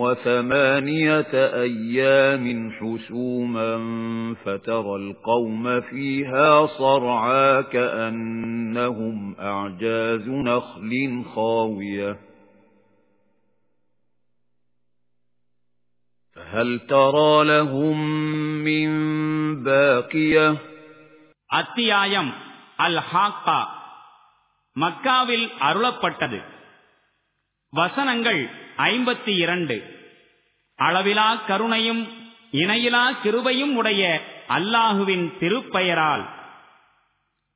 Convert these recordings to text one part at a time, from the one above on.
وثمانية أيام حسوما فترى القوم فيها صرعا كأنهم أعجاز نخل خاوية فهل ترى لهم من باقية அத்தியாயம் அல் ஹாக்கா மக்காவில் அருளப்பட்டது வசனங்கள் ஐம்பத்தி இரண்டு. அளவிலா கருணையும் இணையிலா கிருபையும் உடைய அல்லாஹுவின் திருப்பெயரால்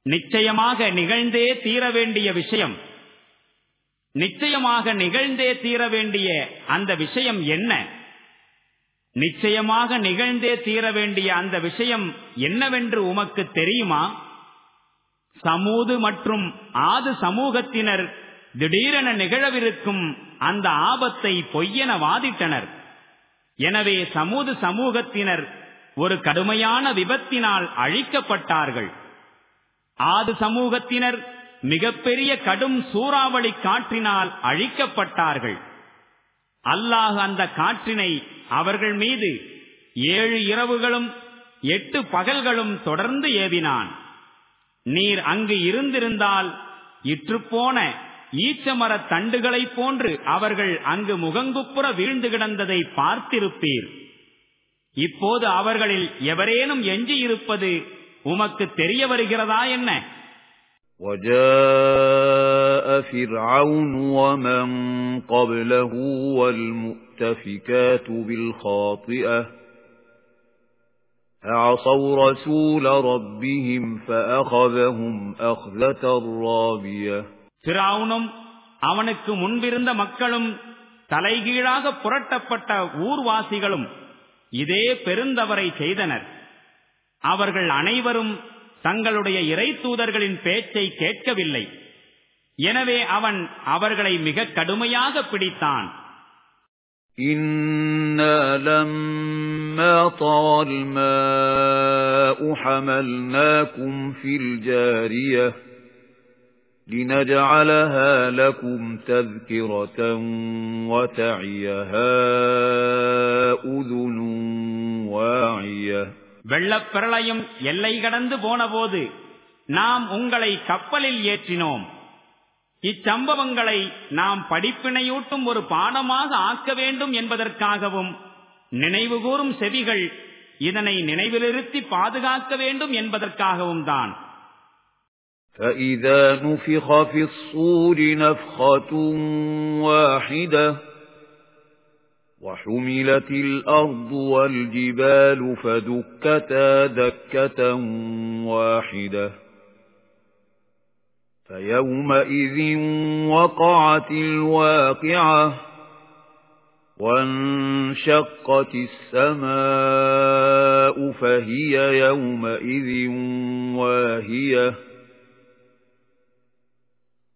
நிச்சயமாக நிகழ்ந்தே தீர வேண்டிய விஷயம். நிச்சயமாக நிகழ்ந்தே தீர வேண்டிய அந்த விஷயம் என்ன? நிச்சயமாக நிகழ்ந்தே தீர வேண்டிய அந்த விஷயம் என்னவென்று உமக்கு தெரியுமா? சமூது மற்றும் ஆது சமூகத்தினர் திடீரென நிகழவிருக்கும் அந்த ஆபத்தை பொய்யென வாதிட்டனர். எனவே சமூது சமூகத்தினர் ஒரு கடுமையான விபத்தினால் அழிக்கப்பட்டார்கள். ஆது சமூகத்தினர் மிகப்பெரிய கடும் சூறாவளி காற்றினால் அழிக்கப்பட்டார்கள். அல்லாஹ் அந்த காற்றினை அவர்கள் மீது ஏழு இரவுகளும் எட்டு பகல்களும் தொடர்ந்து ஏவினான். நீர் அங்கு இருந்திருந்தால் இற்றுப்போன ஈச்சமரத் தண்டுகளைப் போன்று அவர்கள் அங்கு முகங்குப்புற வீழ்ந்து கிடந்ததை பார்த்திருப்பீர் இப்போது அவர்களில் எவரேனும் எஞ்சியிருப்பது உமக்கு தெரிய வருகிறதா என்ன وجاء فرعون ومن قبله والمؤتفكات بالخاطئة فعصوا رسول ربهم فأخذهم أخذة رابية பிராவுனும் அவனுக்கு முன்பிருந்த மக்களும் தலைகீழாக புரட்டப்பட்ட ஊர்வாசிகளும் இதே பெருந்தவரை செய்தனர் அவர்கள் அனைவரும் தங்களுடைய இறை தூதர்களின் பேச்சை கேட்கவில்லை எனவே அவன் அவர்களை மிக கடுமையாக பிடித்தான் إِنَّا لَمَّا طَغَى الْمَاءُ حَمَلْنَاكُمْ فِي الْجَارِيَةِ لِنَجْعَلَهَا لَكُمْ تَذْكِرَةً وَتَعِيَهَا أُذُنٌ وَاعِيَةٌ வெள்ளப்பிரளயம் எல்லை கடந்து போனபோது நாம் உங்களை கப்பலில் ஏற்றினோம் இச்சம்பவங்களை நாம் படிப்பினையூட்டும் ஒரு பாடமாக ஆக்க வேண்டும் என்பதற்காகவும் நினைவுகூரும் செவிகள் இதனை நினைவிலிருத்தி பாதுகாக்க வேண்டும் என்பதற்காகவும் தான் فَإِذَا نُفِخَ فِي الصُّورِ نَفْخَةٌ وَاحِدَةٌ وَحُمِلَتِ الْأَرْضُ وَالْجِبَالُ فَدُكَّتَا دَكَّةً وَاحِدَةً فَيَوْمَئِذٍ وَقَعَتِ الْوَاقِعَةُ وَانشَقَّتِ السَّمَاءُ فَهِيَ يَوْمَئِذٍ وَاهِيَةٌ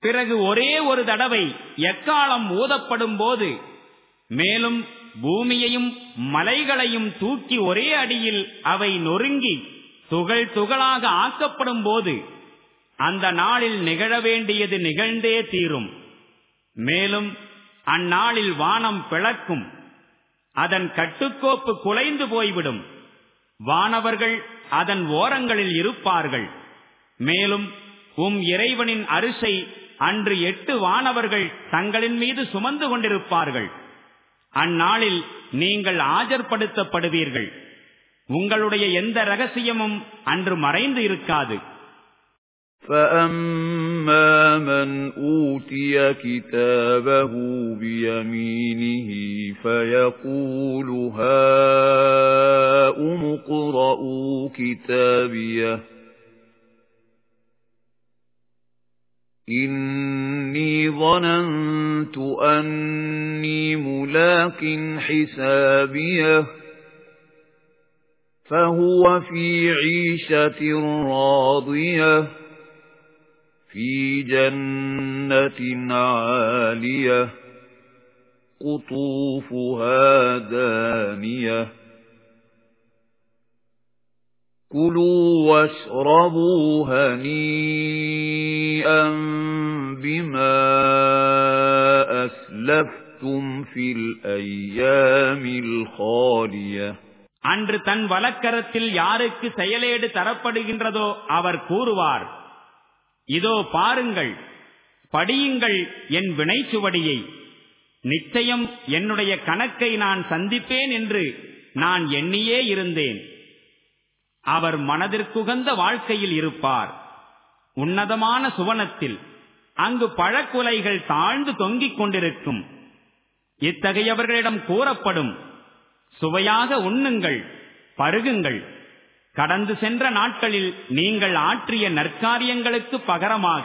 பிறகு ஒரே ஒரு தடவை எக்காலம் ஊதப்படும் போது மேலும் பூமியையும் மலைகளையும் தூக்கி ஒரே அடியில் அவை நொறுங்கி துகள் துகளாக ஆக்கப்படும் போது அந்த நாளில் நிகழ வேண்டியது நிகழ்ந்தே தீரும். மேலும் அந்நாளில் வானம் பிளக்கும். அதன் கட்டுக்கோப்பு குலைந்து போய்விடும். வானவர்கள் அதன் ஓரங்களில் இருப்பார்கள். மேலும் உம் இறைவனின் அரிசை அன்று எட்டு வானவர்கள் தங்களின் மீது சுமந்து கொண்டிருப்பார்கள் அந்நாளில் நீங்கள் ஆஜர்படுத்தப்படுவீர்கள் உங்களுடைய எந்த ரகசியமும் அன்று மறைந்து இருக்காது فَأَمَّا مَنْ أُوتِيَ كِتَابَهُ بِيَمِينِهِ فَيَقُولُ هَاؤُمُ اقْرَءُوا كِتَابِيَهْ إِنِّي ظَنَنتُ أَنِّي مُلَاقٍ حِسَابِيَهْ فَهُوَ فِي عِيشَةٍ رَاضِيَةٍ فِي جَنَّةٍ عَالِيَةٍ قُطُوفُهَا دَانِيَةٌ كُلُوا وَاشْرَبُوا هَنِيئًا بِمَا أَسْلَفْتُمْ فِي الْأَيَّامِ الْخَالِيَةِ அன்று தன் வலக்கரத்தில் யாருக்கு செயலேடு தரப்படுகின்றதோ அவர் கூறுவார் இதோ பாருங்கள் படியுங்கள் என் வினைச்சுவடியை நிச்சயம் என்னுடைய கணக்கை நான் சந்திப்பேன் என்று நான் எண்ணியே இருந்தேன் அவர் மனதிற்குகந்த வாழ்க்கையில் இருப்பார். உன்னதமான சுவனத்தில் அங்கு பழக்குலைகள் தாழ்ந்து தொங்கிக் கொண்டிருக்கும். இத்தகையவர்களிடம் கூறப்படும் சுவையாக உண்ணுங்கள் பருகுங்கள். கடந்து சென்ற நாட்களில் நீங்கள் ஆற்றிய நற்காரியங்களுக்கு பகரமாக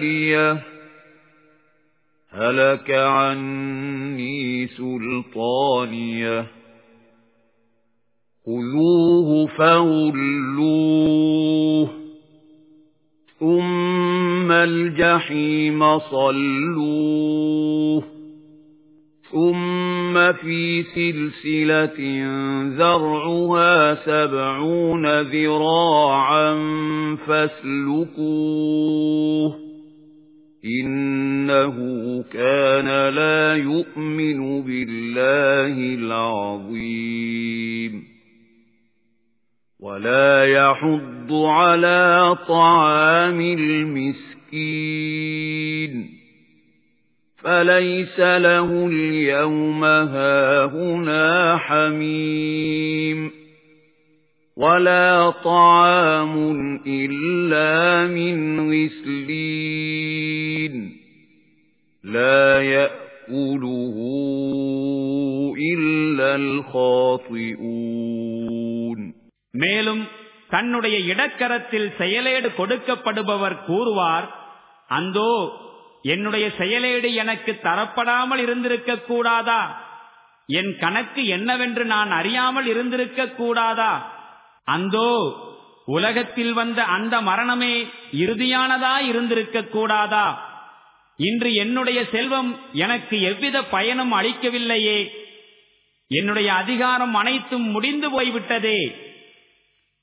مَالِيَهْ هَلَكَ عَنِّي سُلْطَانِيَهْ خُذُوهُ فَغُلُّوهُ ثُمَّ الْجَحِيمَ صَلُّوهُ ثُمَّ فِي سِلْسِلَةٍ ذَرْعُهَا سَبْعُونَ ذِرَاعًا فَاسْلُكُوهُ إِنَّهُ كَانَ لَا يُؤْمِنُ بِاللَّهِ الْعَظِيمِ. وَلَا يَحُضُّ عَلَى طَعَامِ الْمِسْكِينِ. فَلَيْسَ لَهُ الْيَوْمَ هَاهُنَا حَمِيمٌ. وَلَا طَعَامٌ إِلَّا مِنْ غِسْلِينٍ لَا يَأْكُلُهُ إِلَّا الْخَاطِئُونَ மேலும் தன்னுடைய இடக்கரத்தில் செயலேடு கொடுக்கப்படுபவர் கூறுவார் அந்தோ என்னுடைய செயலேடு எனக்கு தரப்படாமல் இருந்திருக்க கூடாதா என் கணக்கு என்னவென்று நான் அறியாமல் இருந்திருக்க கூடாதா அந்தோ உலகத்தில் வந்த அந்த மரணமே இறுதியானதா இருந்திருக்க கூடாதா? இன்று என்னுடைய செல்வம் எனக்கு எவ்வித பயனும் அளிக்கவில்லையே. என்னுடைய அதிகாரம் அனைத்தும் முடிந்து போய்விட்டதே.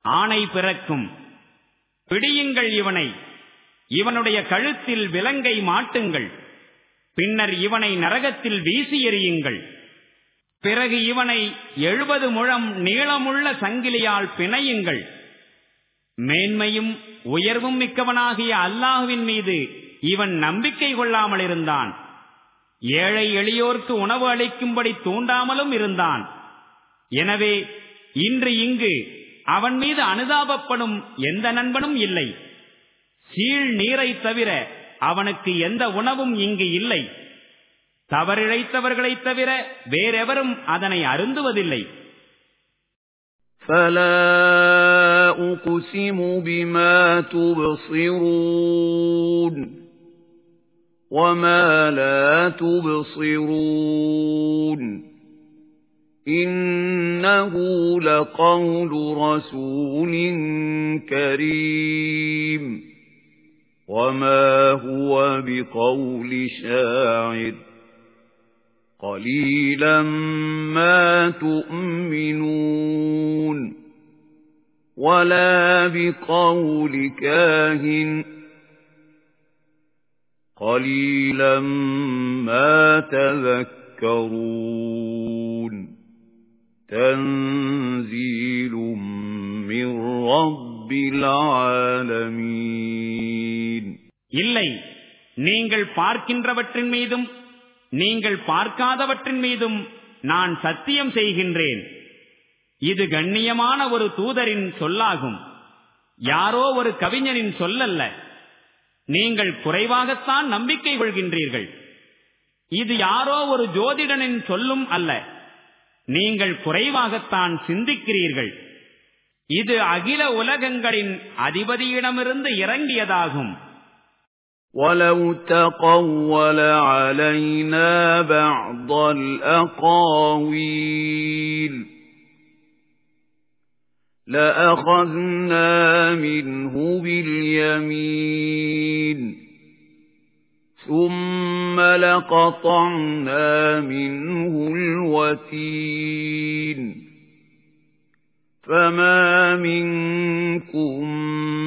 ஆணை பிறக்கும். பிடியுங்கள் இவனை. இவனுடைய கழுத்தில் விலங்கை மாட்டுங்கள். பின்னர் இவனை நரகத்தில் வீசி எறியுங்கள். பிறகு இவனை எழுபது முழம் நீளமுள்ள சங்கிலியால் பிணையுங்கள். மேன்மையும் உயர்வும் மிக்கவனாகிய அல்லாஹுவின் மீது இவன் நம்பிக்கை கொள்ளாமல் இருந்தான். ஏழை எளியோர்க்கு உணவு அளிக்கும்படி தூண்டாமலும் இருந்தான். எனவே இன்று இங்கு அவன் மீது அனுதாபப்படும் எந்த நண்பனும் இல்லை. சீழ் நீரை தவிர அவனுக்கு எந்த உணவும் இங்கு இல்லை. தவறிழைத்தவர்களைத் தவிர வேறெவரும் அதனை அருந்துவதில்லை فلا أقسم بما تبصرون وما لا تبصرون إِنَّهُ لَقَوْلُ رَسُولٍ كَرِيمٍ وَمَا هُوَ بِقَوْلِ شَاعِرٍ قَلِيلًا مَا تُؤْمِنُونَ وَلَا بِقَوْلِ كَاهِنٍ قَلِيلًا مَا تَذَكَّرُونَ تنزيل من رب العالمين இல்லை நீங்கள் பார்க்கின்றவற்றின் மீதும் நீங்கள் பார்க்காதவற்றின் மீதும் நான் சத்தியம் செய்கின்றேன். இது கண்ணியமான ஒரு தூதரின் சொல்லாகும். யாரோ ஒரு கவிஞனின் சொல்லல்ல. நீங்கள் குறைவாகத்தான் நம்பிக்கை கொள்கின்றீர்கள். இது யாரோ ஒரு ஜோதிடனின் சொல்லும் அல்ல. நீங்கள் குறைவாகத்தான் சிந்திக்கிறீர்கள். இது அகில உலகங்களின் அதிபதியிடமிருந்து இறங்கியதாகும். وَلَوْ تَقَوَّلَ عَلَيْنَا بَعْضَ الْأَقَاوِيلِ لَأَخَذْنَا مِنْهُ بِالْيَمِينِ ثُمَّ لَقَطَعْنَا مِنْهُ الْوَتِينَ فَمَا مِنكُم مِّنْ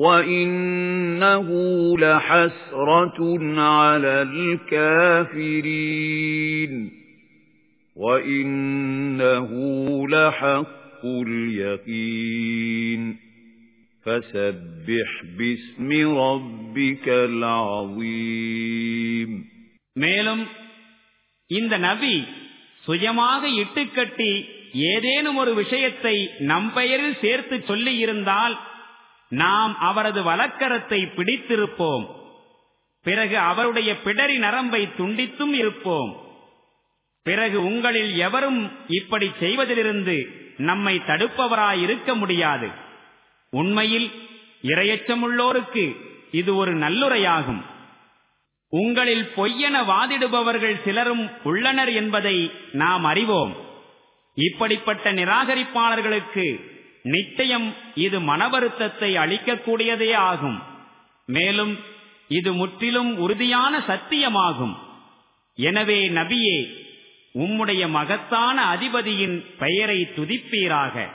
وَإِنَّهُ لَحَسْرَةٌ عَلَى الْكَافِرِينَ وَإِنَّهُ لَحَقُّ الْيَقِينِ فسبح باسم ربك العظيم மேலும் இந்த நபி சுயமாக இட்டுக்கட்டி ஏதேனும் ஒரு விஷயத்தை நம் பெயரில் சேர்த்து சொல்லி இருந்தால் நாம் அவரது வழக்கரத்தை பிடித்திருப்போம். பிறகு அவருடைய பிடரி நரம்பை துண்டித்தும் இருப்போம். பிறகு உங்களில் எவரும் இப்படி செய்வதிலிருந்து நம்மை தடுப்பவராயிருக்க முடியாது. உண்மையில் இரையச்சமுள்ளோருக்கு இது ஒரு நல்லுரையாகும். உங்களில் பொய்யென வாதிடுபவர்கள் சிலரும் உள்ளனர் என்பதை நாம் அறிவோம். இப்படிப்பட்ட நிராகரிப்பாளர்களுக்கு நிச்சயம் இது மனவருத்தத்தை அளிக்கக்கூடியதே ஆகும். மேலும் இது முற்றிலும் உறுதியான சத்தியமாகும். எனவே நபியே உம்முடைய மகத்தான அதிபதியின் பெயரை துதிப்பீராக.